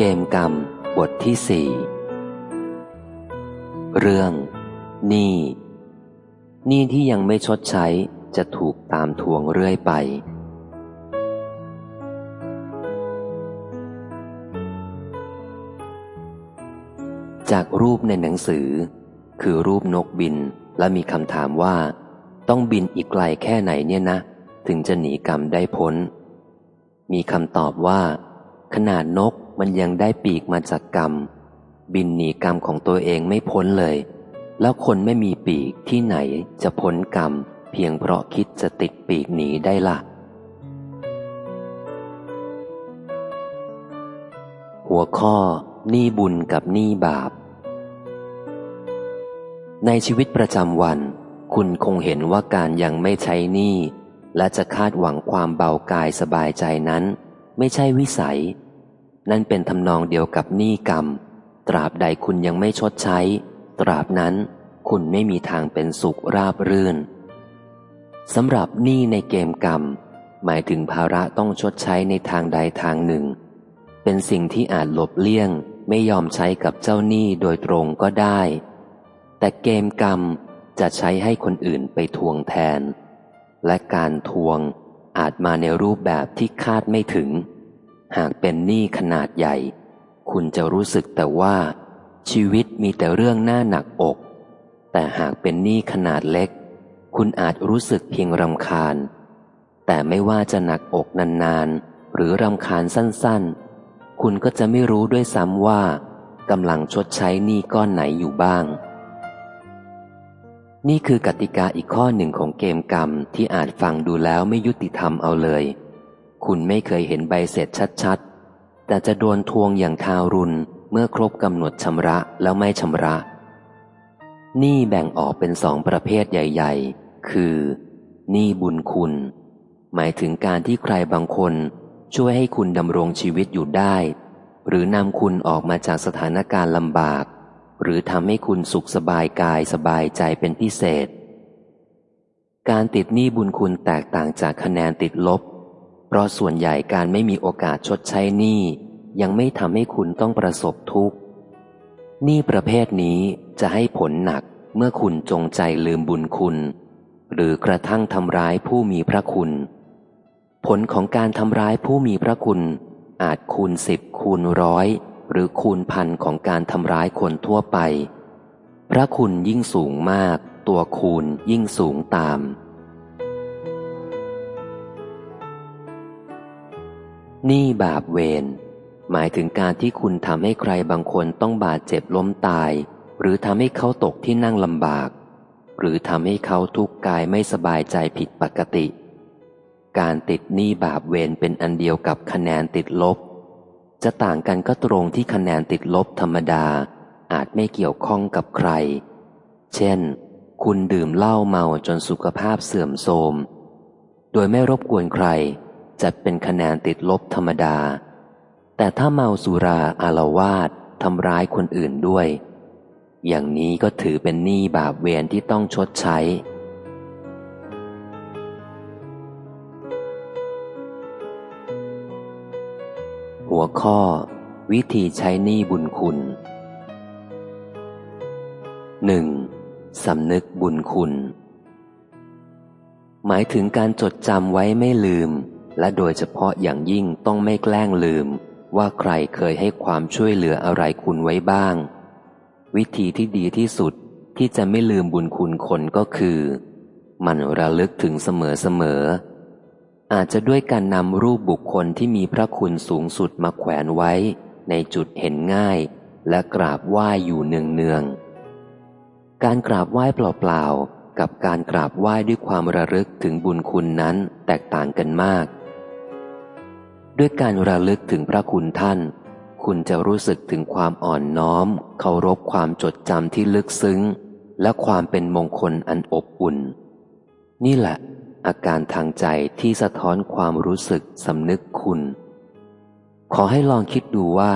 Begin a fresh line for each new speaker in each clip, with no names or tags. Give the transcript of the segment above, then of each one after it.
เกมกรรม บทที่สี่เรื่องหนี้หนี้ที่ยังไม่ชดใช้จะถูกตามทวงเรื่อยไป จากรูปในหนังสือ คือรูปนกบินและมีคำถามว่า ต้องบินอีกไกลแค่ไหนเนี่ยนะ ถึงจะหนีกรรมได้พ้น มีคำตอบว่า ขนาดนก มันยังได้ปีกมาจากกรรม บินหนีกรรมของตัวเองไม่พ้นเลย แล้วคนไม่มีปีกที่ไหนจะพ้นกรรม เพียงเพราะคิดจะติดปีกหนีได้ละ่ะ หัวข้อนี้บุญกับนี้บาป ในชีวิตประจำวัน คุณคงเห็นว่าการยังไม่ใช้หนี้และจะคาดหวังความเบากายสบายใจนั้น ไม่ใช่วิสัย นั่นเป็นทำนองเดียวกับหนี้กรรม ตราบใดคุณยังไม่ชดใช้ ตราบนั้นคุณไม่มีทางเป็นสุขราบรื่นสำหรับหนี้ในเกมกรรม หมายถึงภาระต้องชดใช้ในทางใดทางหนึ่ง เป็นสิ่งที่อาจหลบเลี่ยง ไม่ยอมใช้กับเจ้าหนี้โดยตรงก็ได้ แต่เกมกรรมจะใช้ให้คนอื่นไปทวงแทน และการทวงอาจมาในรูปแบบที่คาดไม่ถึง หากเป็นหนี้ขนาดใหญ่ คุณจะรู้สึกแต่ว่า ชีวิตมีแต่เรื่องหน้าหนักอก แต่หากเป็นหนี้ขนาดเล็ก คุณอาจรู้สึกเพียงรำคาญ แต่ไม่ว่าจะหนักอกนานๆ หรือรำคาญสั้นๆ คุณก็จะไม่รู้ด้วยซ้ำว่ากำลังชดใช้หนี้ก้อนไหนอยู่บ้าง นี่คือกติกาอีกข้อหนึ่งของเกมกรรมที่อาจฟังดูแล้วไม่ยุติธรรมเอาเลย คุณไม่เคยเห็นใบเสร็จชัดๆ แต่จะโดนทวงอย่างทารุณเมื่อครบกำหนดชำระแล้วไม่ชำระ นี่แบ่งออกเป็นสองประเภทใหญ่ ๆ คือหนี้บุญคุณ หมายถึงการที่ใครบางคนช่วยให้คุณดำรงชีวิตอยู่ได้ หรือนำคุณออกมาจากสถานการณ์ลำบาก หรือทำให้คุณสุขสบายกายสบายใจเป็นพิเศษ การติดหนี้บุญคุณแตกต่างจากคะแนนติดลบ เพราะส่วนใหญ่การไม่มีโอกาสชดใช้หนี้ยังไม่ทำให้คุณต้องประสบทุกข์หนี้ประเภทนี้จะให้ผลหนักเมื่อคุณจงใจลืมบุญคุณ หรือกระทั่งทำร้ายผู้มีพระคุณ ผลของการทำร้ายผู้มีพระคุณ อาจคูณสิบคูณร้อยหรือคูณพันของการทำร้ายคนทั่วไป พระคุณยิ่งสูงมาก ตัวคูณยิ่งสูงตาม นี้บาปเวรหมายถึงการที่คุณทำให้ใครบางคนต้องบาดเจ็บล้มตาย หรือทำให้เขาตกที่นั่งลำบาก หรือทำให้เขาทุกข์กายไม่สบายใจผิดปกติ การติดหนี้บาปเวรเป็นอันเดียวกับคะแนนติดลบ จะต่างกันก็ตรงที่คะแนนติดลบธรรมดา อาจไม่เกี่ยวข้องกับใคร เช่น คุณดื่มเหล้าเมาจนสุขภาพเสื่อมโทรม โดยไม่รบกวนใคร จัดเป็นคะแนนติดลบธรรมดา แต่ถ้าเมาสุราอารวาสทำร้ายคนอื่นด้วย อย่างนี้ก็ถือเป็นหนี้บาปเวรที่ต้องชดใช้ หัวข้อ วิธีใช้หนี้บุญคุณหนึ่งสำนึกบุญคุณ หมายถึงการจดจำไว้ไม่ลืม และโดยเฉพาะอย่างยิ่งต้องไม่แกล้งลืม ว่าใครเคยให้ความช่วยเหลืออะไรคุณไว้บ้าง วิธีที่ดีที่สุดที่จะไม่ลืมบุญคุณคนก็คือ มันระลึกถึงเสมอๆอาจจะด้วยการนำรูปบุคคลที่มีพระคุณสูงสุดมาแขวนไว้ ในจุดเห็นง่าย และกราบไหว้อยู่เนืองๆการกราบไหว้เปล่าๆกับการกราบไหว้ด้วยความระลึกถึงบุญคุณนั้นแตกต่างกันมาก ด้วยการระลึกถึงพระคุณท่าน คุณจะรู้สึกถึงความอ่อนน้อม เคารพความจดจำที่ลึกซึ้ง และความเป็นมงคลอันอบอุ่น นี่แหละ อาการทางใจที่สะท้อนความรู้สึกสำนึกคุณ ขอให้ลองคิดดูว่า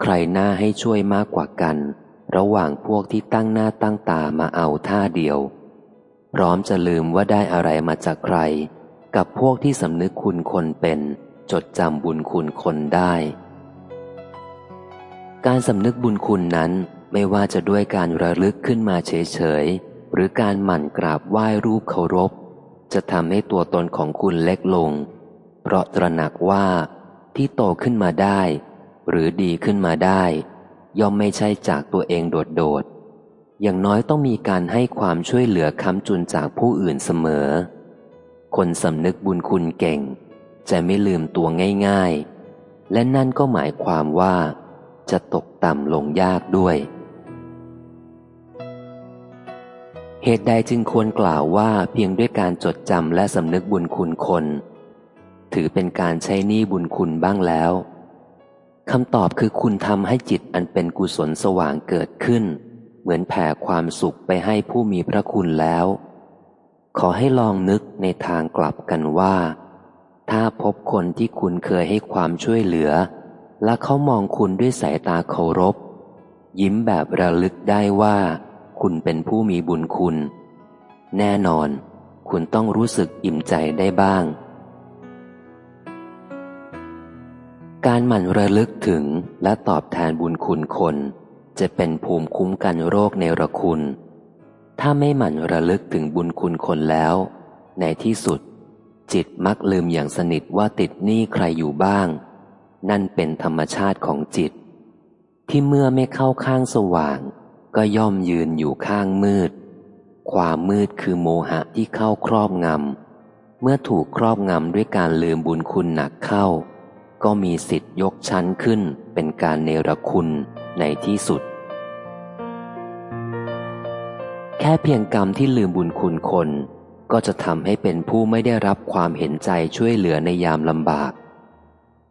ใครน้าให้ช่วยมากกว่ากัน ระหว่างพวกที่ตั้งหน้าตั้งตามาเอาท่าเดียว พร้อมจะลืมว่าได้อะไรมาจากใคร กับพวกที่สำนึกคุณคนเป็น จดจำบุญคุณคนได้ การสำนึกบุญคุณนั้นไม่ว่าจะด้วยการระลึกขึ้นมาเฉยๆ หรือการหมั่นกราบไหว้รูปเคารพ จะทำให้ตัวตนของคุณเล็กลง เพราะตระหนักว่าที่โตขึ้นมาได้ หรือดีขึ้นมาได้ ย่อมไม่ใช่จากตัวเองโดดๆ อย่างน้อยต้องมีการให้ความช่วยเหลือค้ำจุนจากผู้อื่นเสมอ คนสำนึกบุญคุณเก่ง จะไม่ลืมตัวง่าย ๆ และนั่นก็หมายความว่า จะตกต่ำลงยากด้วย เหตุใดจึงควรกล่าวว่าเพียงด้วยการจดจำและสำนึกบุญคุณคน ถือเป็นการใช้หนี้บุญคุณบ้างแล้วคำตอบคือคุณทำให้จิตอันเป็นกุศลสว่างเกิดขึ้น เหมือนแผ่ความสุขไปให้ผู้มีพระคุณแล้ว ขอให้ลองนึกในทางกลับกันว่า ถ้าพบคนที่คุณเคยให้ความช่วยเหลือ และเขามองคุณด้วยสายตาเคารพ ยิ้มแบบระลึกได้ว่า คุณเป็นผู้มีบุญคุณ แน่นอน คุณต้องรู้สึกอิ่มใจได้บ้าง การหมั่นระลึกถึงและตอบแทนบุญคุณคน จะเป็นภูมิคุ้มกันโรคในระคุณ ถ้าไม่หมั่นระลึกถึงบุญคุณคนแล้ว ในที่สุด จิตมักลืมอย่างสนิทว่าติดหนี้ใครอยู่บ้าง นั่นเป็นธรรมชาติของจิต ที่เมื่อไม่เข้าข้างสว่าง ก็ย่อมยืนอยู่ข้างมืด ความมืดคือโมหะที่เข้าครอบงำ เมื่อถูกครอบงำด้วยการลืมบุญคุณหนักเข้า ก็มีสิทธิ์ยกชั้นขึ้นเป็นการเนรคุณในที่สุด แค่เพียงกรรมที่ลืมบุญคุณคน ก็จะทำให้เป็นผู้ไม่ได้รับความเห็นใจช่วยเหลือในยามลำบาก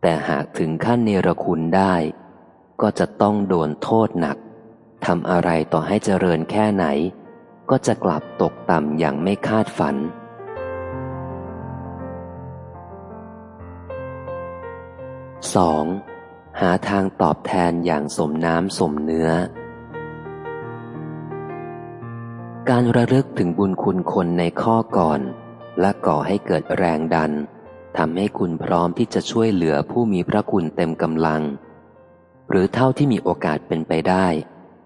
แต่หากถึงขั้นเนรคุณได้ ก็จะต้องโดนโทษหนักทำอะไรต่อให้เจริญแค่ไหน ก็จะกลับตกต่ำอย่างไม่คาดฝัน 2. หาทางตอบแทนอย่างสมน้ำสมเนื้อ การระลึกถึงบุญคุณคนในข้อก่อน และก่อให้เกิดแรงดันทำให้คุณพร้อมที่จะช่วยเหลือผู้มีพระคุณเต็มกำลัง หรือเท่าที่มีโอกาสเป็นไปได้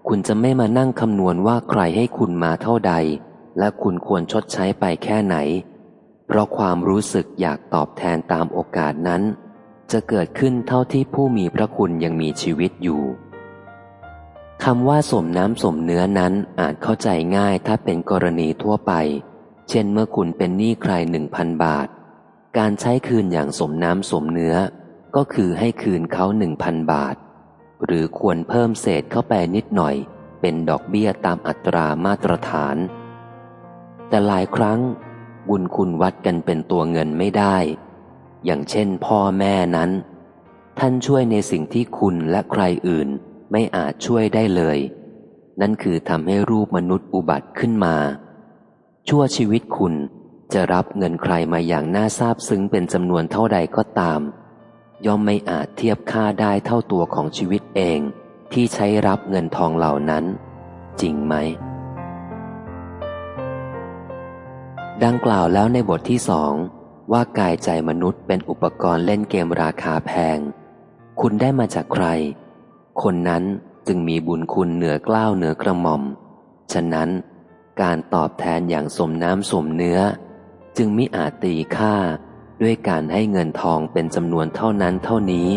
คุณจะไม่มานั่งคำนวณว่าใครให้คุณมาเท่าใด และคุณควรชดใช้ไปแค่ไหน เพราะความรู้สึกอยากตอบแทนตามโอกาสนั้น จะเกิดขึ้นเท่าที่ผู้มีพระคุณยังมีชีวิตอยู่ คำว่าสมน้ำสมเนื้อนั้นอาจเข้าใจง่ายถ้าเป็นกรณีทั่วไป เช่นเมื่อคุณเป็นหนี้ใครหนึ่งพันบาท การใช้คืนอย่างสมน้ำสมเนื้อ ก็คือให้คืนเขาหนึ่งพันบาท หรือควรเพิ่มเศษเข้าไปนิดหน่อย เป็นดอกเบี้ยตามอัตรามาตรฐาน แต่หลายครั้ง บุญคุณวัดกันเป็นตัวเงินไม่ได้ อย่างเช่นพ่อแม่นั้น ท่านช่วยในสิ่งที่คุณและใครอื่น ไม่อาจช่วยได้เลย นั่นคือทำให้รูปมนุษย์อุบัติขึ้นมา ชั่วชีวิตคุณจะรับเงินใครมาอย่างน่าซาบซึ้งเป็นจำนวนเท่าใดก็ตาม ย่อมไม่อาจเทียบค่าได้เท่าตัวของชีวิตเอง ที่ใช้รับเงินทองเหล่านั้น จริงไหม ดังกล่าวแล้วในบทที่สองว่ากายใจมนุษย์เป็นอุปกรณ์เล่นเกมราคาแพง คุณได้มาจากใคร คนนั้นจึงมีบุญคุณเหนือกล้าวเหนือกระหม่อม ฉะนั้นการตอบแทนอย่างสมน้ำสมเนื้อ จึงมิอาจตีค่าด้วยการให้เงินทองเป็นจำนวนเท่านั้นเท่านี้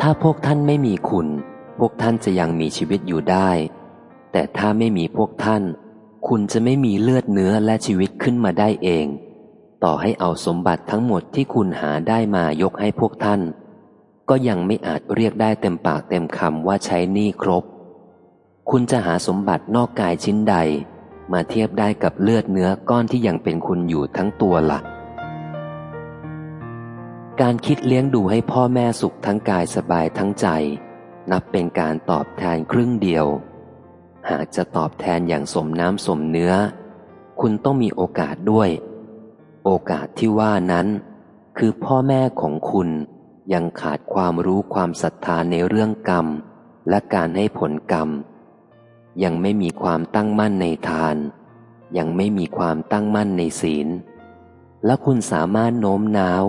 ถ้าพวกท่านไม่มีคุณ พวกท่านจะยังมีชีวิตอยู่ได้ แต่ถ้าไม่มีพวกท่าน คุณจะไม่มีเลือดเนื้อและชีวิตขึ้นมาได้เอง ต่อให้เอาสมบัติทั้งหมดที่คุณหาได้มายกให้พวกท่าน ก็ยังไม่อาจเรียกได้เต็มปากเต็มคำว่าใช้หนี้ครบ คุณจะหาสมบัตินอกกายชิ้นใด มาเทียบได้กับเลือดเนื้อก้อนที่ยังเป็นคุณอยู่ทั้งตัวละ่ะ การคิดเลี้ยงดูให้พ่อแม่สุขทั้งกายสบายทั้งใจ นับเป็นการตอบแทนครึ่งเดียว หากจะตอบแทนอย่างสมน้ำสมเนื้อ คุณต้องมีโอกาสด้วย โอกาสที่ว่านั้น คือพ่อแม่ของคุณ ยังขาดความรู้ความศรัทธาในเรื่องกรรม และการให้ผลกรรม ยังไม่มีความตั้งมั่นในทาน ยังไม่มีความตั้งมั่นในศีล และคุณสามารถโน้มน้าว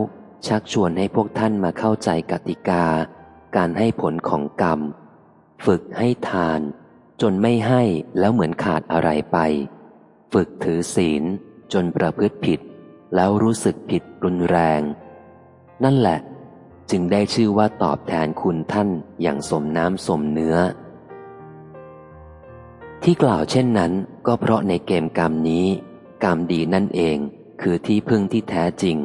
ชักชวนให้พวกท่านมาเข้าใจกติกา การให้ผลของกรรม ฝึกให้ทาน จนไม่ให้แล้วเหมือนขาดอะไรไป ฝึกถือศีลจนประพฤติผิด แล้วรู้สึกผิดรุนแรง นั่นแหละ จึงได้ชื่อว่าตอบแทนคุณท่านอย่างสมน้ำสมเนื้อ ที่กล่าวเช่นนั้นก็เพราะในเกมกรรมนี้ กรรมดีนั่นเองคือที่พึ่งที่แท้จริง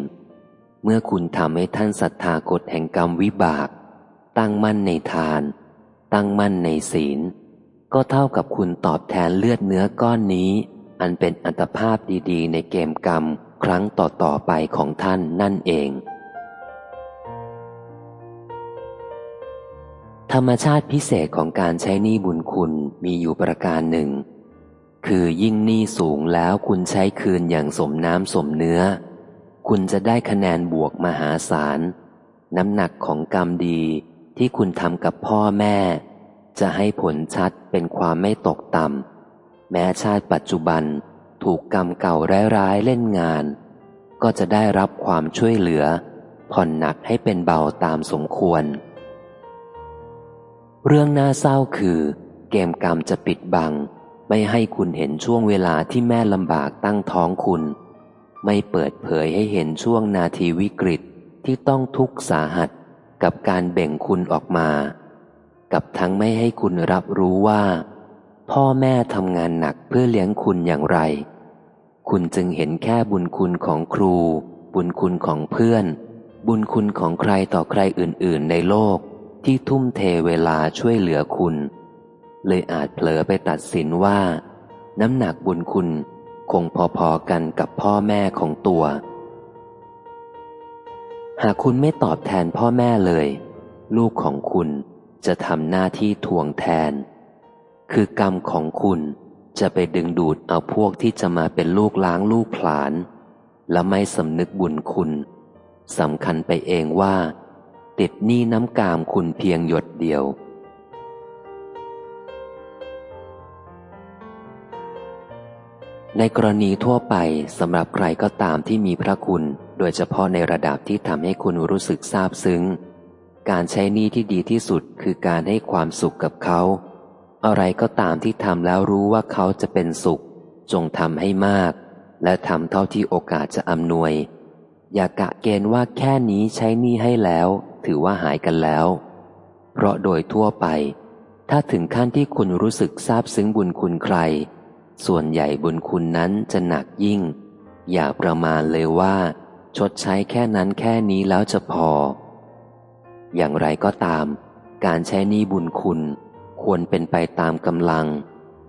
เมื่อคุณทำให้ท่านศรัทธากฎแห่งกรรมวิบาก ตั้งมั่นในทาน ตั้งมั่นในศีล ก็เท่ากับคุณตอบแทนเลือดเนื้อก้อนนี้ อันเป็นอัตภาพดีๆ ในเกมกรรมครั้งต่อๆไปของท่านนั่นเอง ธรรมชาติพิเศษของการใช้หนี้บุญคุณมีอยู่ประการหนึ่ง คือยิ่งหนี้สูงแล้วคุณใช้คืนอย่างสมน้ำสมเนื้อ คุณจะได้คะแนนบวกมหาศาล น้ำหนักของกรรมดีที่คุณทำกับพ่อแม่ จะให้ผลชัดเป็นความไม่ตกต่ำแม้ชาติปัจจุบันถูกกรรมเก่าร้ายๆเล่นงาน ก็จะได้รับความช่วยเหลือ ผ่อนหนักให้เป็นเบาตามสมควร เรื่องน่าเศร้าคือ เกมกรรมจะปิดบัง ไม่ให้คุณเห็นช่วงเวลาที่แม่ลำบากตั้งท้องคุณ ไม่เปิดเผยให้เห็นช่วงนาทีวิกฤตที่ต้องทุกข์สาหัสกับการแบ่งคุณออกมา กับทั้งไม่ให้คุณรับรู้ว่า พ่อแม่ทำงานหนักเพื่อเลี้ยงคุณอย่างไร คุณจึงเห็นแค่บุญคุณของครู บุญคุณของเพื่อน บุญคุณของใครต่อใครอื่น ๆ ในโลก ที่ทุ่มเทเวลาช่วยเหลือคุณ เลยอาจเผลอไปตัดสินว่า น้ำหนักบุญคุณคงพอๆกันกับพ่อแม่ของตัว หากคุณไม่ตอบแทนพ่อแม่เลย ลูกของคุณจะทำหน้าที่ทวงแทน คือกรรมของคุณจะไปดึงดูดเอาพวกที่จะมาเป็นลูกล้างลูกผลาน และไม่สำนึกบุญคุณสำคัญไปเองว่า ติดหนี้น้ำกามคุณเพียงหยดเดียว ในกรณีทั่วไปสำหรับใครก็ตามที่มีพระคุณ โดยเฉพาะในระดับที่ทำให้คุณรู้สึกซาบซึ้ง การใช้หนี้ที่ดีที่สุดคือการให้ความสุขกับเขา อะไรก็ตามที่ทำแล้วรู้ว่าเขาจะเป็นสุข จงทำให้มาก และทำเท่าที่โอกาสจะอำนวย อย่ากะเกณฑ์ว่าแค่นี้ใช้หนี้ให้แล้ว ถือว่าหายกันแล้ว เพราะโดยทั่วไป ถ้าถึงขั้นที่คุณรู้สึกซาบซึ้งบุญคุณใคร ส่วนใหญ่บุญคุณนั้นจะหนักยิ่ง อย่าประมาณเลยว่า ชดใช้แค่นั้นแค่นี้แล้วจะพอ อย่างไรก็ตาม การใช้นี้บุญคุณ ควรเป็นไปตามกำลัง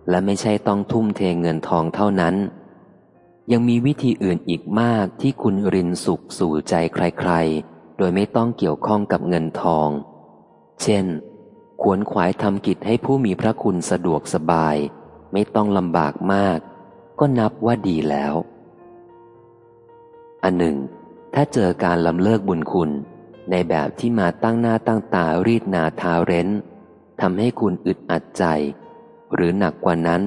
และไม่ใช่ต้องทุ่มเทเงินทองเท่านั้น ยังมีวิธีอื่นอีกมากที่คุณรินสุขสู่ใจใครๆ โดยไม่ต้องเกี่ยวข้องกับเงินทอง เช่นควรขวายทำกิจให้ผู้มีพระคุณสะดวกสบาย ไม่ต้องลำบากมาก ก็นับว่าดีแล้ว อันหนึ่ง ถ้าเจอการลำเลิกบุญคุณ ในแบบที่มาตั้งหน้าตั้งตารีดนาทาเร้นทำให้คุณอึดอัดใจ หรือหนักกว่านั้น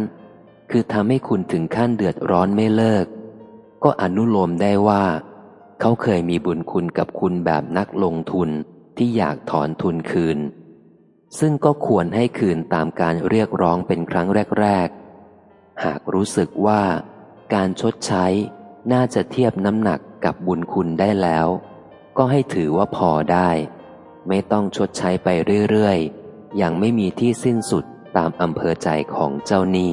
คือทำให้คุณถึงขั้นเดือดร้อนไม่เลิก ก็อนุโลมได้ว่า เขาเคยมีบุญคุณกับคุณแบบนักลงทุนที่อยากถอนทุนคืน ซึ่งก็ควรให้คืนตามการเรียกร้องเป็นครั้งแรก ๆ หากรู้สึกว่า การชดใช้น่าจะเทียบน้ำหนักกับบุญคุณได้แล้ว ก็ให้ถือว่าพอได้ ไม่ต้องชดใช้ไปเรื่อยๆอย่างไม่มีที่สิ้นสุดตามอำเภอใจของเจ้าหนี้